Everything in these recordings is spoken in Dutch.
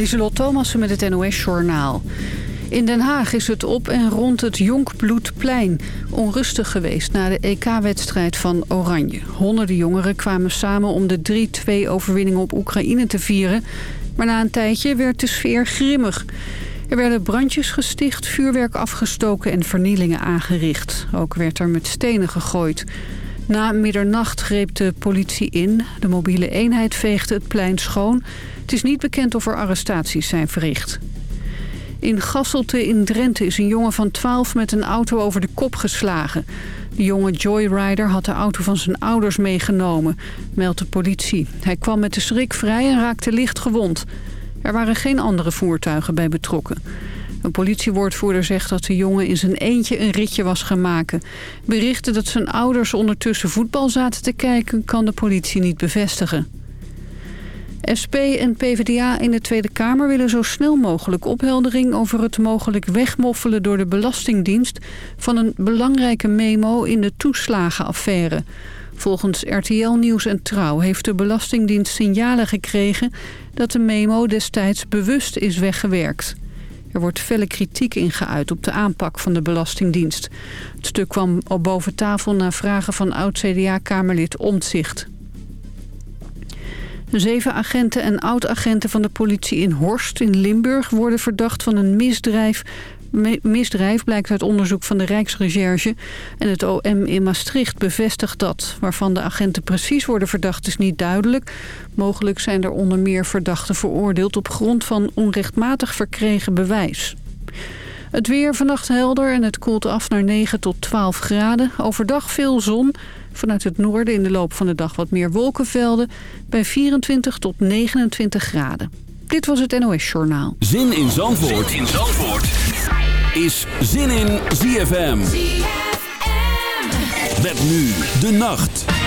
Lieselot Thomassen met het NOS-journaal. In Den Haag is het op en rond het Jonkbloedplein onrustig geweest... na de EK-wedstrijd van Oranje. Honderden jongeren kwamen samen om de 3-2-overwinning op Oekraïne te vieren... maar na een tijdje werd de sfeer grimmig. Er werden brandjes gesticht, vuurwerk afgestoken en vernielingen aangericht. Ook werd er met stenen gegooid... Na middernacht greep de politie in. De mobiele eenheid veegde het plein schoon. Het is niet bekend of er arrestaties zijn verricht. In Gasselte in Drenthe is een jongen van 12 met een auto over de kop geslagen. De jonge joyrider had de auto van zijn ouders meegenomen, meldt de politie. Hij kwam met de schrik vrij en raakte licht gewond. Er waren geen andere voertuigen bij betrokken. Een politiewoordvoerder zegt dat de jongen in zijn eentje een ritje was gaan maken. Berichten dat zijn ouders ondertussen voetbal zaten te kijken... kan de politie niet bevestigen. SP en PvdA in de Tweede Kamer willen zo snel mogelijk opheldering... over het mogelijk wegmoffelen door de Belastingdienst... van een belangrijke memo in de toeslagenaffaire. Volgens RTL Nieuws en Trouw heeft de Belastingdienst signalen gekregen... dat de memo destijds bewust is weggewerkt. Er wordt felle kritiek ingeuit op de aanpak van de Belastingdienst. Het stuk kwam op boven tafel na vragen van oud-CDA-kamerlid Omtzigt. Zeven agenten en oud-agenten van de politie in Horst in Limburg... worden verdacht van een misdrijf misdrijf blijkt uit onderzoek van de Rijksrecherche. En het OM in Maastricht bevestigt dat. Waarvan de agenten precies worden verdacht is niet duidelijk. Mogelijk zijn er onder meer verdachten veroordeeld... op grond van onrechtmatig verkregen bewijs. Het weer vannacht helder en het koelt af naar 9 tot 12 graden. Overdag veel zon. Vanuit het noorden in de loop van de dag wat meer wolkenvelden. Bij 24 tot 29 graden. Dit was het NOS Journaal. Zin in Zandvoort, zin in Zandvoort is zin in ZFM. Met nu de nacht.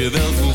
Je wel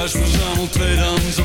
thuis vanzelf tweedehands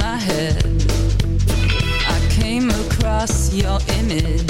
my head. I came across your image.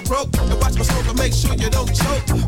for broke. And watch my smoke and make sure you don't choke.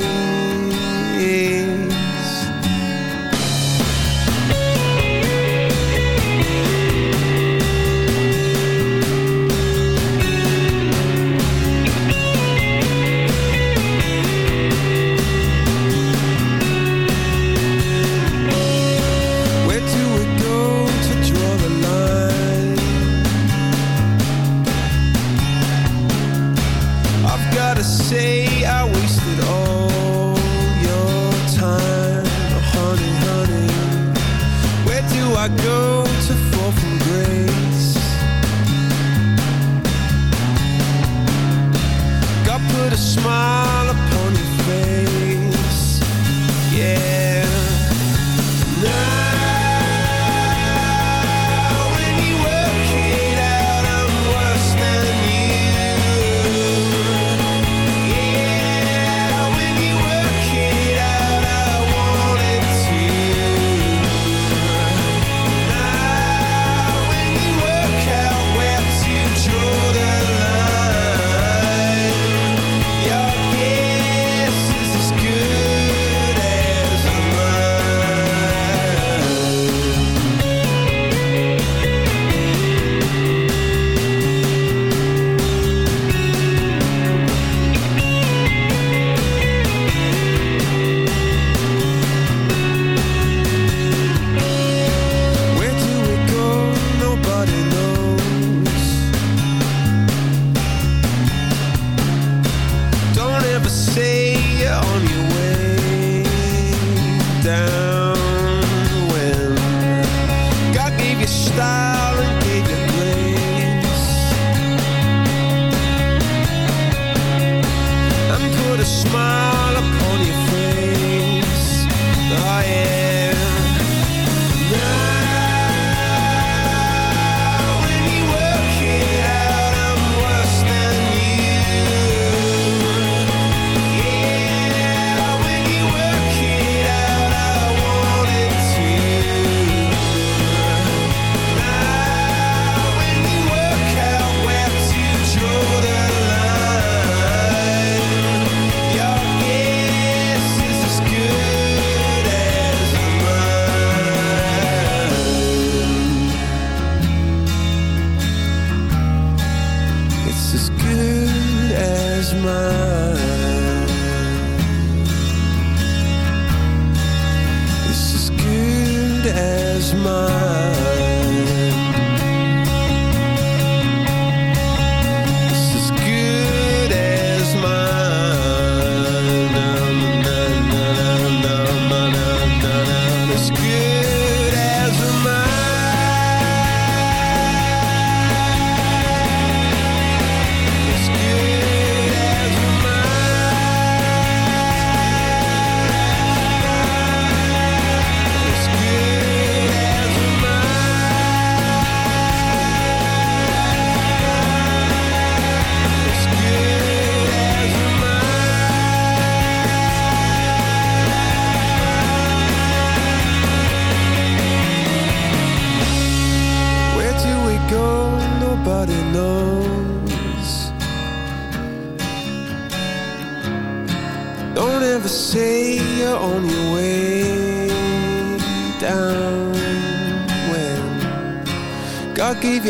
smile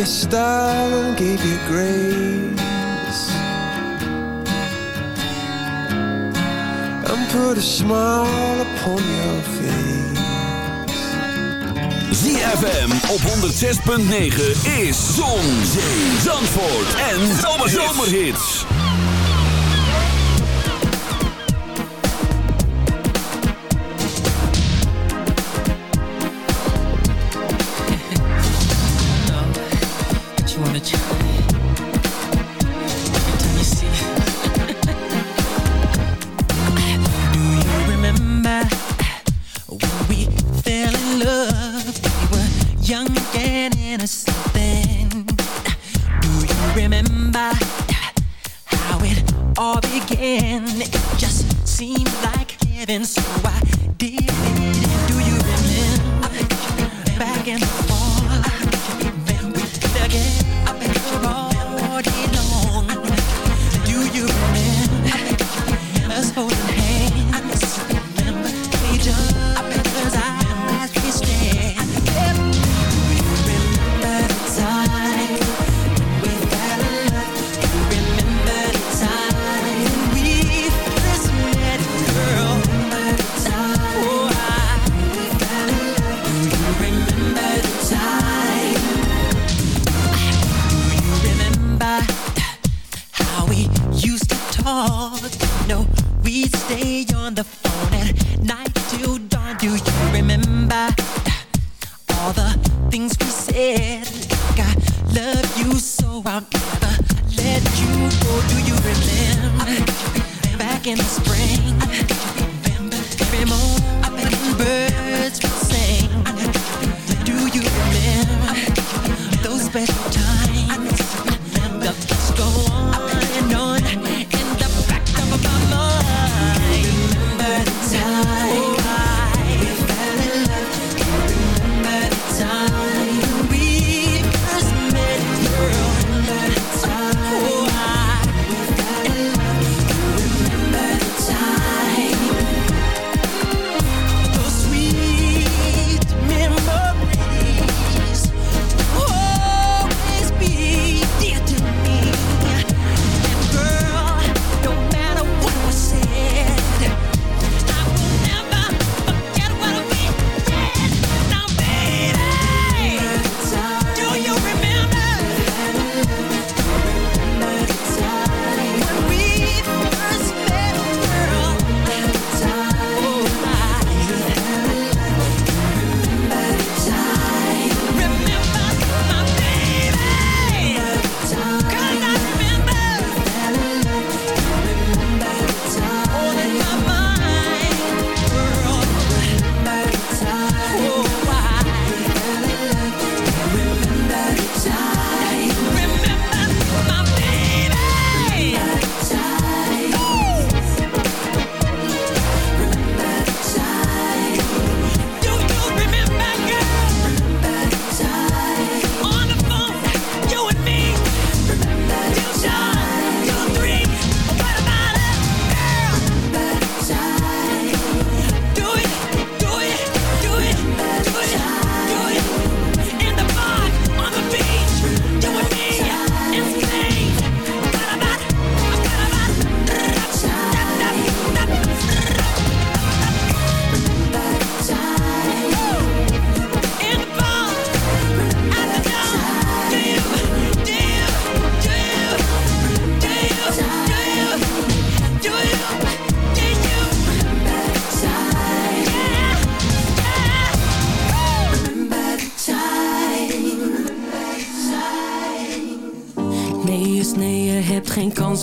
your style and gave you grace And put a smile upon your face ZFM op 106.9 is Zon, Zee, Zandvoort en Zomerhits. Zomerhits. all began. It just seemed like heaven, so I did.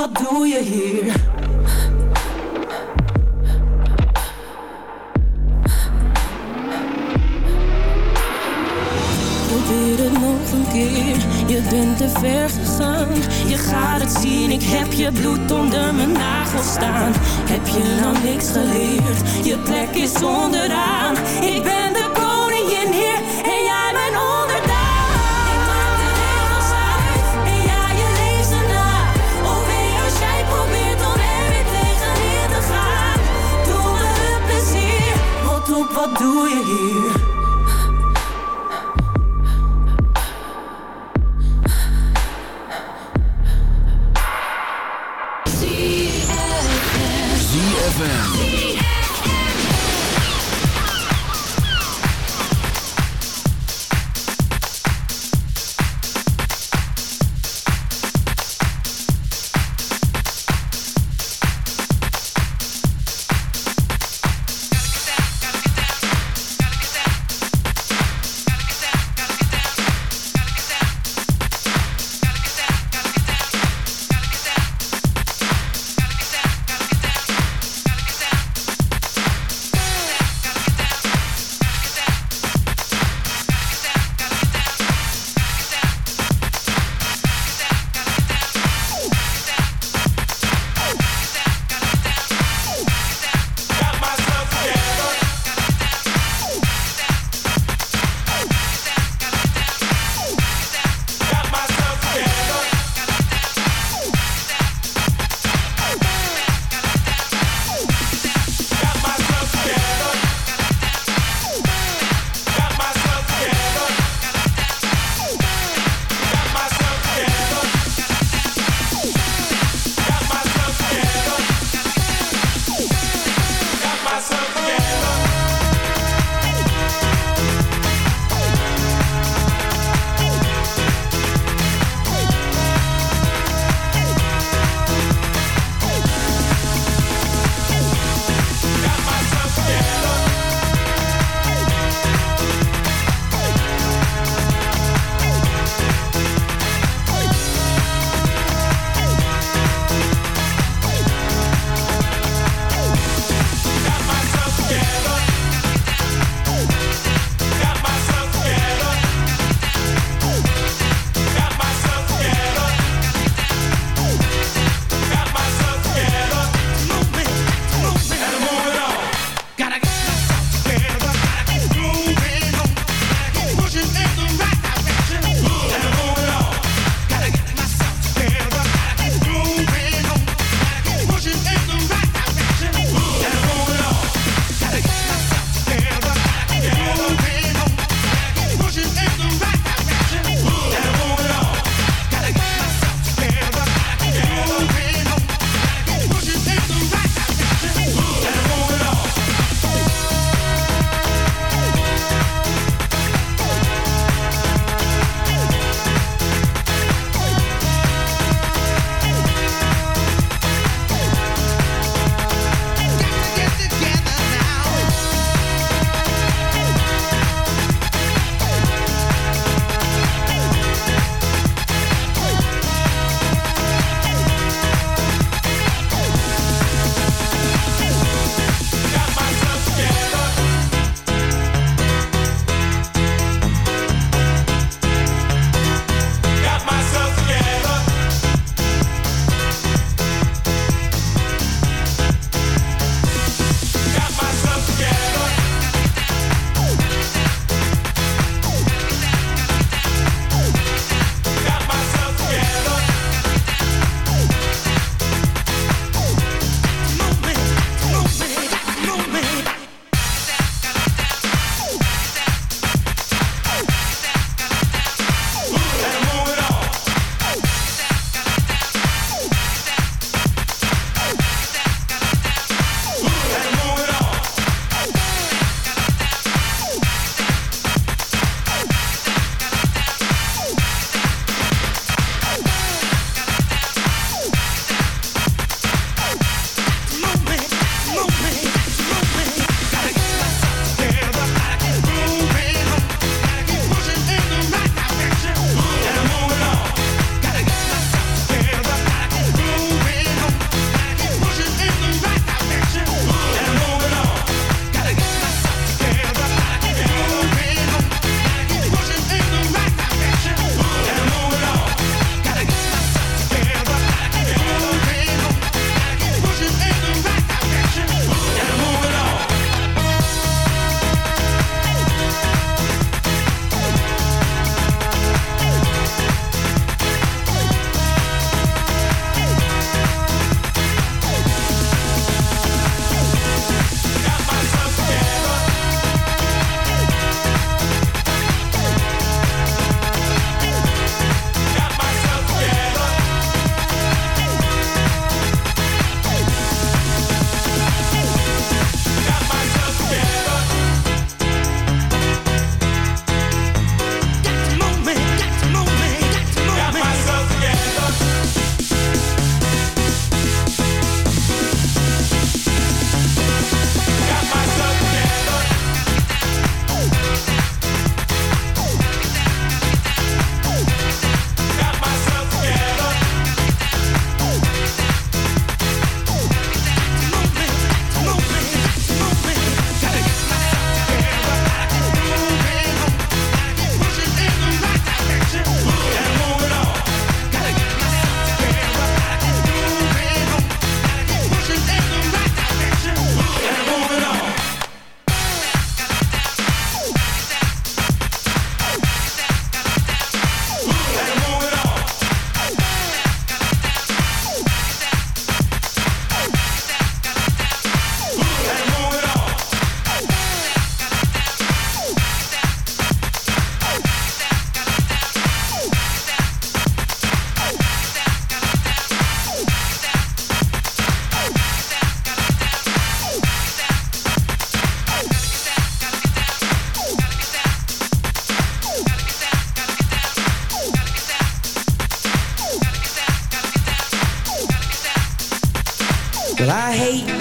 Wat doe je hier? Probeer het nog een keer, je bent te ver gegaan. Je gaat het zien, ik heb je bloed onder mijn nagels staan. Heb je nou niks geleerd? Je plek is onderaan. Ik ben de koningin hier what do you hear?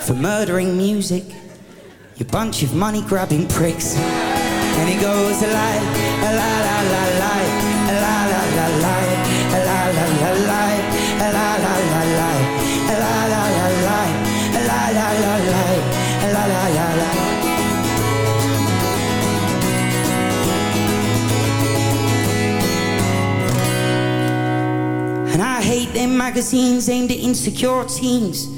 for murdering music, you bunch of money grabbing pricks. And it goes a lie, a la la la la, a la la la la, a la la la a la la la la, la la la la, a la la la la, a la la la la. And I hate them magazines aimed at insecure teens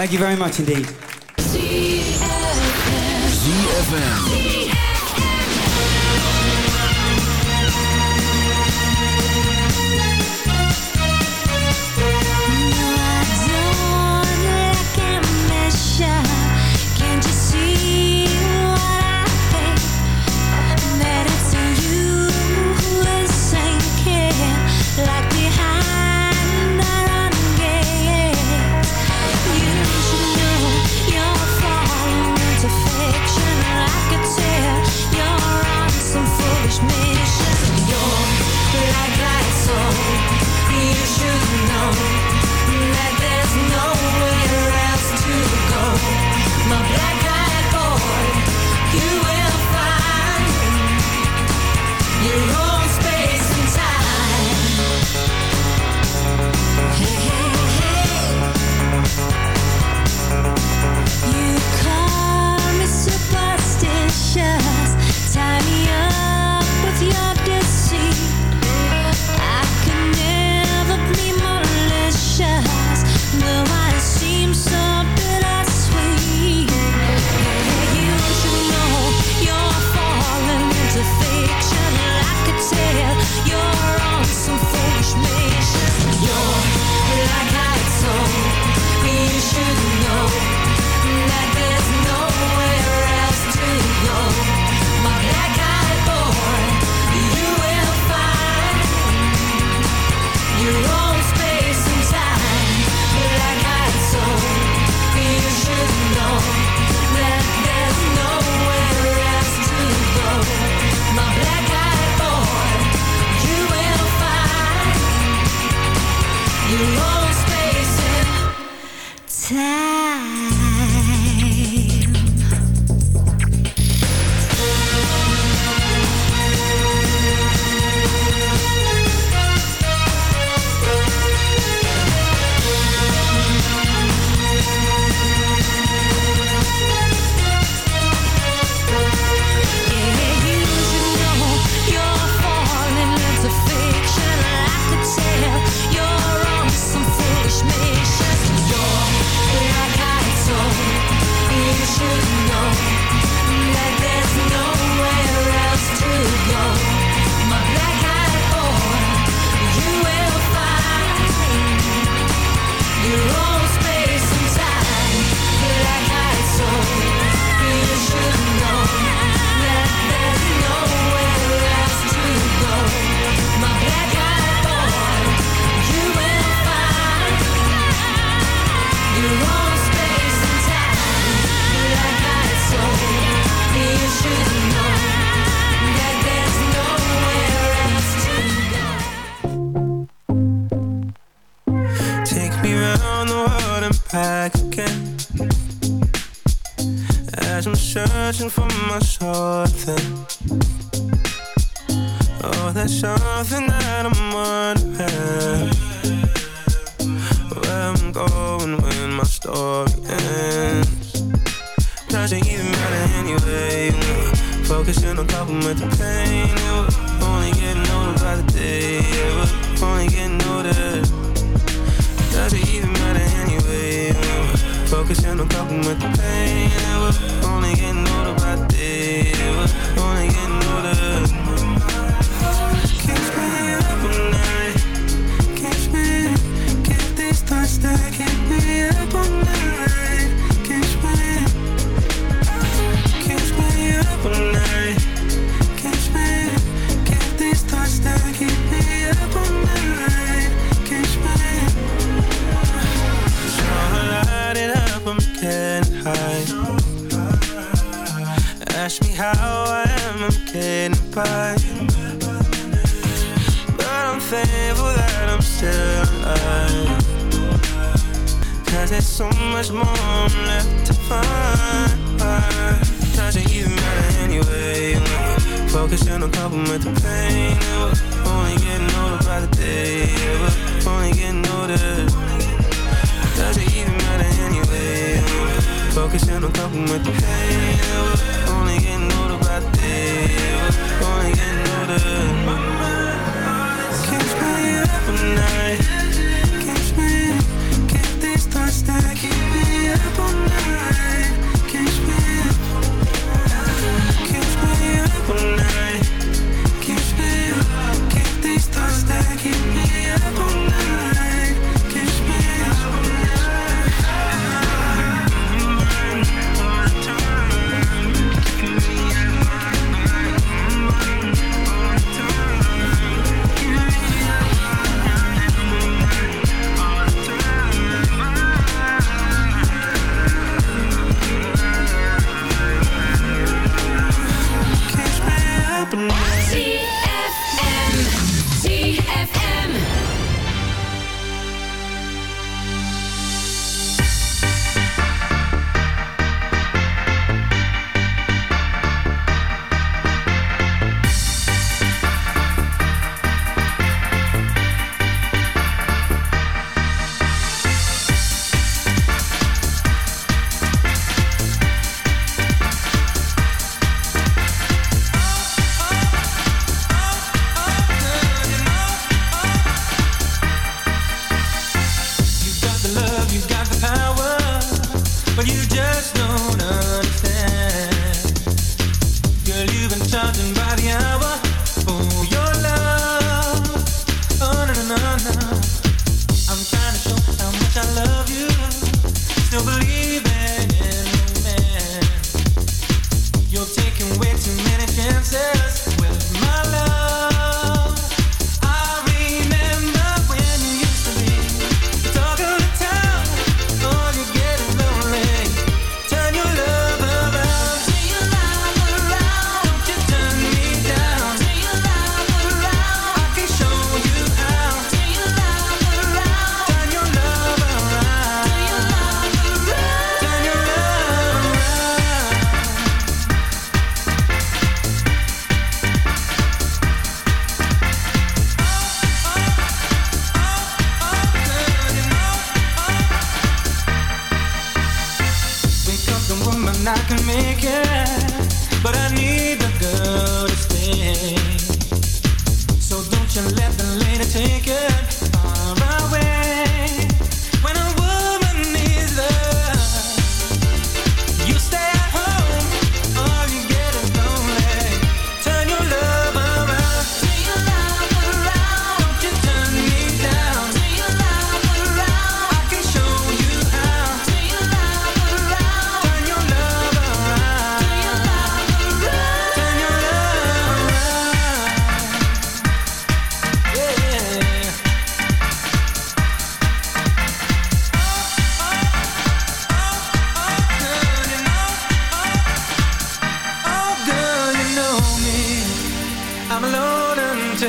Thank you very much indeed. ZFM. thankful that I'm still alive. Cause there's so much more I'm left to find. Doesn't even matter anyway. Focus on coping with the pain. Yeah, only getting older by the day. Yeah, only getting older. Doesn't even matter anyway. focus on coping with the pain. Yeah, only getting older by the day. Yeah, only getting older. Tonight. night But you just know